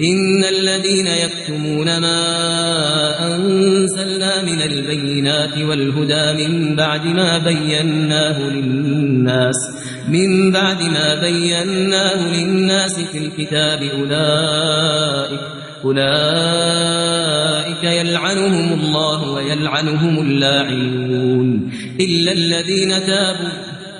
إن الذين يكتمون ما أنزلنا من البينات والهدى من بعد ما بيناه للناس من بعد ما بيناه للناس في الكتاب أولئك أولئك يلعنهم الله ويلعنهم اللاعنون إلا الذين تابوا